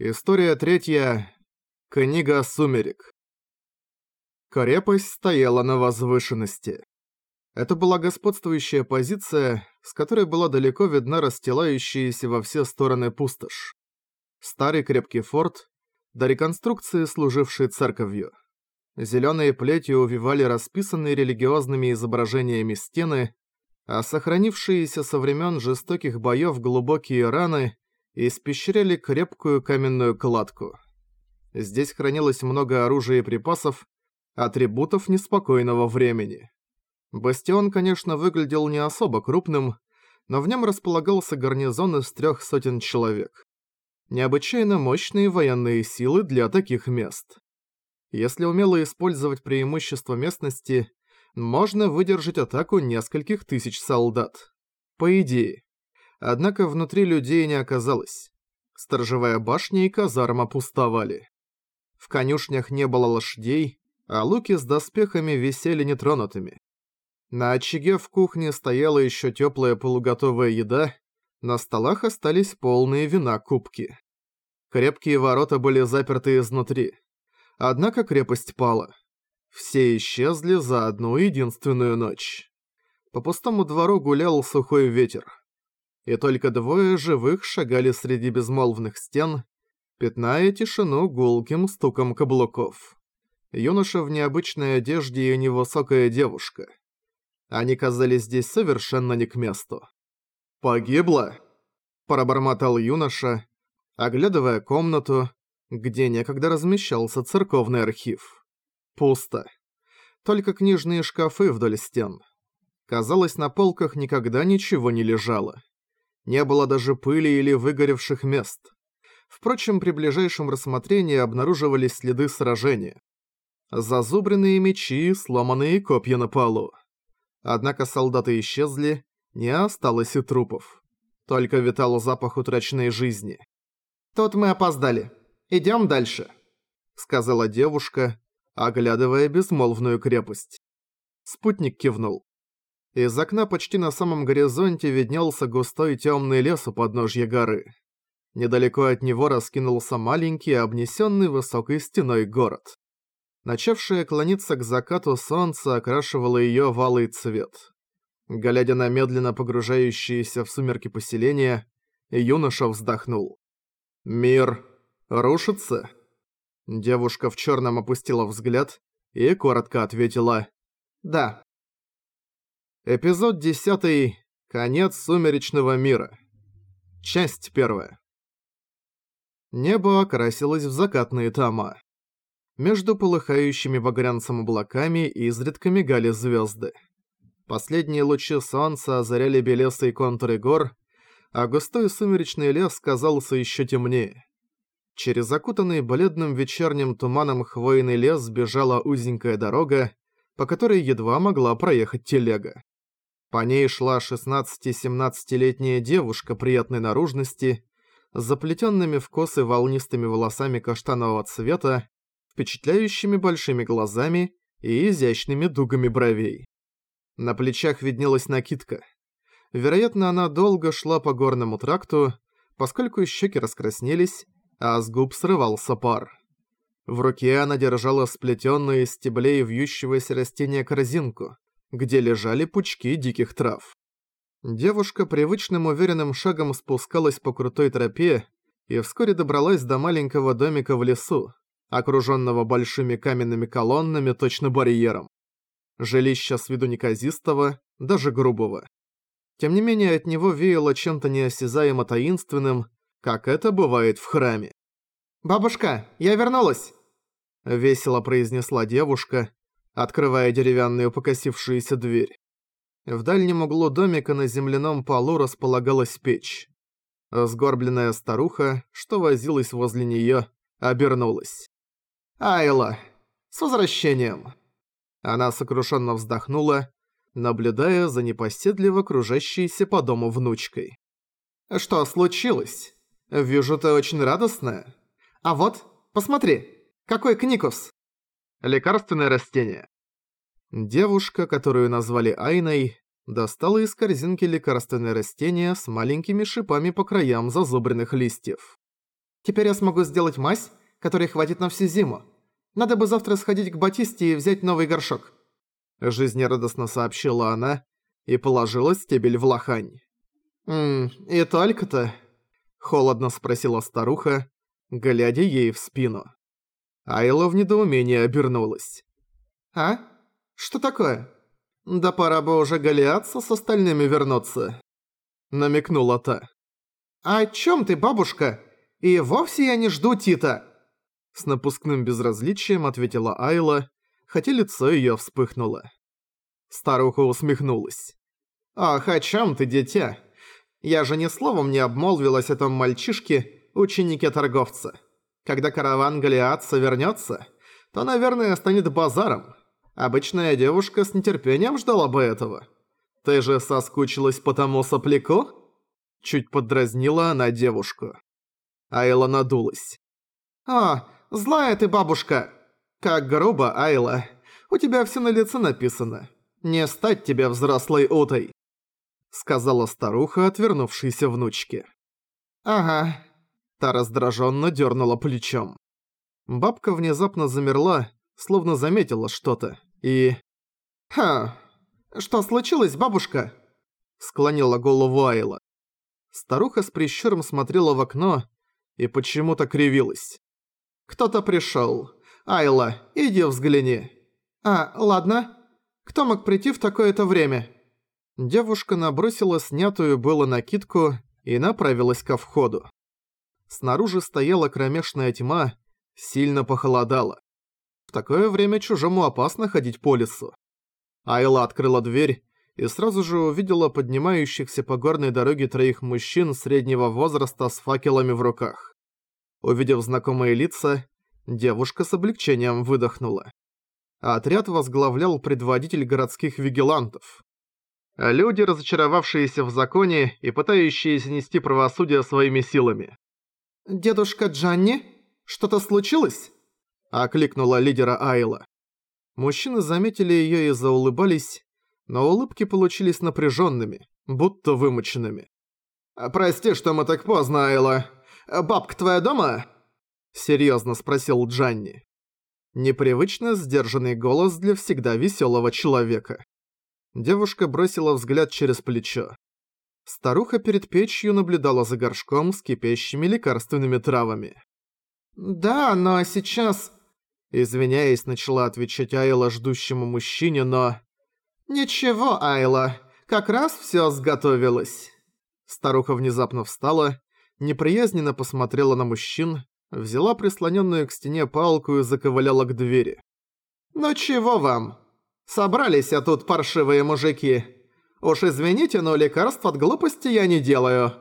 История третья. Книга сумерек. Крепость стояла на возвышенности. Это была господствующая позиция, с которой была далеко видна расстилающаяся во все стороны пустошь. Старый крепкий форт, до реконструкции служивший церковью. Зелёные плетью увивали расписанные религиозными изображениями стены, а сохранившиеся со времен жестоких боёв глубокие раны испещряли крепкую каменную кладку. Здесь хранилось много оружия и припасов, атрибутов неспокойного времени. Бастион, конечно, выглядел не особо крупным, но в нем располагался гарнизон из трех сотен человек. Необычайно мощные военные силы для таких мест. Если умело использовать преимущество местности, можно выдержать атаку нескольких тысяч солдат. По идее. Однако внутри людей не оказалось. Сторожевая башня и казарма пустовали. В конюшнях не было лошадей, а луки с доспехами висели нетронутыми. На очаге в кухне стояла еще теплая полуготовая еда, на столах остались полные вина кубки. Крепкие ворота были заперты изнутри. Однако крепость пала. Все исчезли за одну единственную ночь. По пустому двору гулял сухой ветер и только двое живых шагали среди безмолвных стен, пятная тишину гулким стуком каблуков. Юноша в необычной одежде и невысокая девушка. Они казались здесь совершенно не к месту. «Погибла?» – пробормотал юноша, оглядывая комнату, где некогда размещался церковный архив. Пусто. Только книжные шкафы вдоль стен. Казалось, на полках никогда ничего не лежало. Не было даже пыли или выгоревших мест. Впрочем, при ближайшем рассмотрении обнаруживались следы сражения. Зазубренные мечи, сломанные копья на полу. Однако солдаты исчезли, не осталось и трупов. Только витал запах утраченной жизни. «Тут мы опоздали. Идем дальше», — сказала девушка, оглядывая безмолвную крепость. Спутник кивнул. Из окна почти на самом горизонте виднелся густой темный лес у подножья горы. Недалеко от него раскинулся маленький, обнесенный высокой стеной город. Начавшее клониться к закату солнце окрашивало ее в алый цвет. Глядя на медленно погружающиеся в сумерки поселения, юноша вздохнул. «Мир рушится?» Девушка в черном опустила взгляд и коротко ответила «Да». Эпизод 10. Конец сумеречного мира. Часть 1. Небо окрасилось в закатные тома. Между полыхающими багрянцем облаками изредка мигали звезды. Последние лучи солнца озаряли белесые контуры гор, а густой сумеречный лес казался еще темнее. Через окутанный бледным вечерним туманом хвойный лес бежала узенькая дорога, по которой едва могла проехать телега. По ней шла 16-17-летняя девушка приятной наружности, с заплетенными в косы волнистыми волосами каштанового цвета, впечатляющими большими глазами и изящными дугами бровей. На плечах виднелась накидка. Вероятно, она долго шла по горному тракту, поскольку щеки раскраснелись, а с губ срывался пар. В руке она держала сплетенную из стеблей вьющегося растения корзинку, где лежали пучки диких трав. Девушка привычным уверенным шагом спускалась по крутой тропе и вскоре добралась до маленького домика в лесу, окруженного большими каменными колоннами точно барьером. Жилище с виду неказистого, даже грубого. Тем не менее, от него веяло чем-то неосязаемо таинственным, как это бывает в храме. «Бабушка, я вернулась!» Весело произнесла девушка, открывая деревянную покосившуюся дверь. В дальнем углу домика на земляном полу располагалась печь. Сгорбленная старуха, что возилась возле неё, обернулась. «Айла, с возвращением!» Она сокрушенно вздохнула, наблюдая за непоседливо кружащейся по дому внучкой. «Что случилось? Вижу, ты очень радостная. А вот, посмотри, какой кникус!» Лекарственное растение. Девушка, которую назвали Айной, достала из корзинки лекарственное растение с маленькими шипами по краям зазубренных листьев. Теперь я смогу сделать мазь, которой хватит на всю зиму. Надо бы завтра сходить к Батисте и взять новый горшок». Жизнерадостно сообщила она и положила стебель в лохань. «Ммм, и только-то...» Холодно спросила старуха, глядя ей в спину. Айла в недоумении обернулась. «А? Что такое? Да пора бы уже Голиатса с остальными вернуться», — намекнула та. «А «О чём ты, бабушка? И вовсе я не жду Тита!» С напускным безразличием ответила Айла, хотя лицо её вспыхнуло. Старуха усмехнулась. «Ах, о чём ты, дитя? Я же ни словом не обмолвилась о том мальчишке, ученике торговца. Когда караван Голиатца вернётся, то, наверное, станет базаром. Обычная девушка с нетерпением ждала бы этого. Ты же соскучилась по тому сопляку?» Чуть подразнила она девушку. Айла надулась. «О, злая ты бабушка! Как грубо, Айла. У тебя всё на лице написано. Не стать тебе взрослой утой!» Сказала старуха, отвернувшейся внучке. «Ага». Та раздраженно дернула плечом. Бабка внезапно замерла, словно заметила что-то, и... «Ха, что случилось, бабушка?» Склонила голову Айла. Старуха с прищуром смотрела в окно и почему-то кривилась. «Кто-то пришёл. Айла, иди взгляни». «А, ладно. Кто мог прийти в такое-то время?» Девушка набросила снятую было накидку и направилась ко входу. Снаружи стояла кромешная тьма, сильно похолодало. В такое время чужому опасно ходить по лесу. Айла открыла дверь и сразу же увидела поднимающихся по горной дороге троих мужчин среднего возраста с факелами в руках. Увидев знакомые лица, девушка с облегчением выдохнула. Отряд возглавлял предводитель городских вигилантов. Люди, разочаровавшиеся в законе и пытающиеся нести правосудие своими силами. «Дедушка Джанни, что-то случилось?» – окликнула лидера Айла. Мужчины заметили её и заулыбались, но улыбки получились напряженными, будто вымученными. «Прости, что мы так поздно, Айла. Бабка твоя дома?» Серьезно спросил Джанни. Непривычно сдержанный голос для всегда веселого человека. Девушка бросила взгляд через плечо. Старуха перед печью наблюдала за горшком с кипящими лекарственными травами. «Да, но сейчас...» Извиняясь, начала отвечать Айла ждущему мужчине, но... «Ничего, Айла, как раз всё сготовилось». Старуха внезапно встала, неприязненно посмотрела на мужчин, взяла прислоненную к стене палку и заковыляла к двери. «Ну чего вам? Собрались а тут паршивые мужики. Уж извините, но лекарств от глупости я не делаю».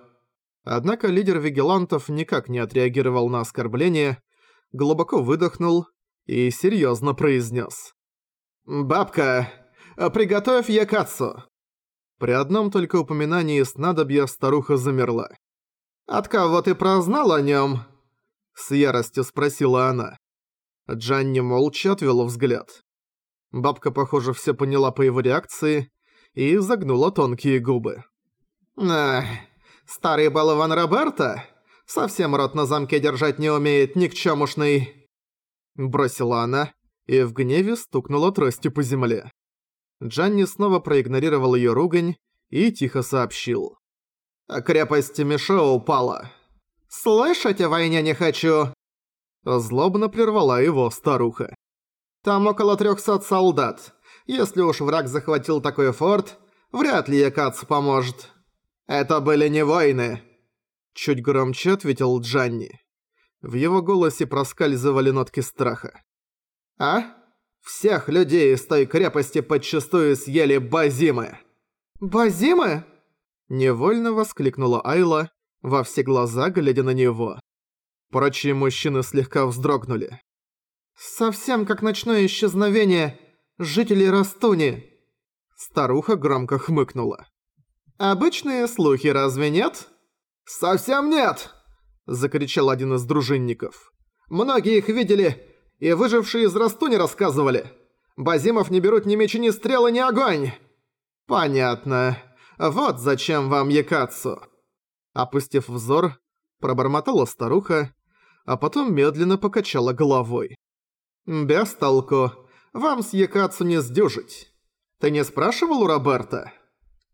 Однако лидер вигилантов никак не отреагировал на оскорбление, глубоко выдохнул и серьезно произнес: «Бабка, приготовь якацу!» При одном только упоминании снадобья старуха замерла. «От кого ты прознал о нем? С яростью спросила она. Джанни молча отвела взгляд. Бабка, похоже, все поняла по его реакции и загнула тонкие губы. «Ах, старый болван Роберта? Совсем рот на замке держать не умеет, никчемушный!» Бросила она и в гневе стукнула тростью по земле. Джанни снова проигнорировал ее ругань и тихо сообщил. «Крепость Мишо упала. Слышать о войне не хочу!» Злобно прервала его старуха. «Там около трехсот солдат. Если уж враг захватил такой форт, вряд ли Якац поможет. Это были не войны!» Чуть громче ответил Джанни. В его голосе проскальзывали нотки страха. «А? Всех людей из той крепости подчастую съели базимы!» «Базимы?» Невольно воскликнула Айла, во все глаза глядя на него. Прочие мужчины слегка вздрогнули. «Совсем как ночное исчезновение жителей Растуни!» Старуха громко хмыкнула. «Обычные слухи, разве нет?» «Совсем нет!» Закричал один из дружинников. «Многие их видели, и выжившие из Растуни рассказывали. Базимов не берут ни мечи, ни стрелы, ни огонь!» «Понятно. Вот зачем вам Якацу!» Опустив взор, пробормотала старуха а потом медленно покачала головой. «Без толку. Вам с Якацу не сдюжить. Ты не спрашивал у Роберта?»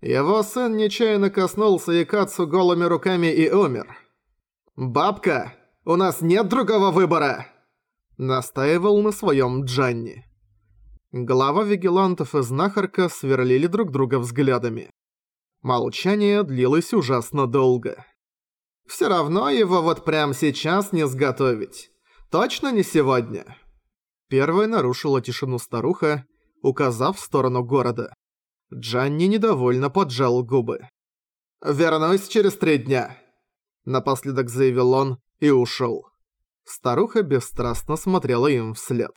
Его сын нечаянно коснулся Якацу голыми руками и умер. «Бабка, у нас нет другого выбора!» Настаивал на своем Джанни. Глава вигилантов и знахарка сверлили друг друга взглядами. Молчание длилось ужасно долго. «Всё равно его вот прямо сейчас не сготовить. Точно не сегодня?» Первой нарушила тишину старуха, указав в сторону города. Джанни недовольно поджал губы. «Вернусь через три дня», — напоследок заявил он и ушёл. Старуха бесстрастно смотрела им вслед.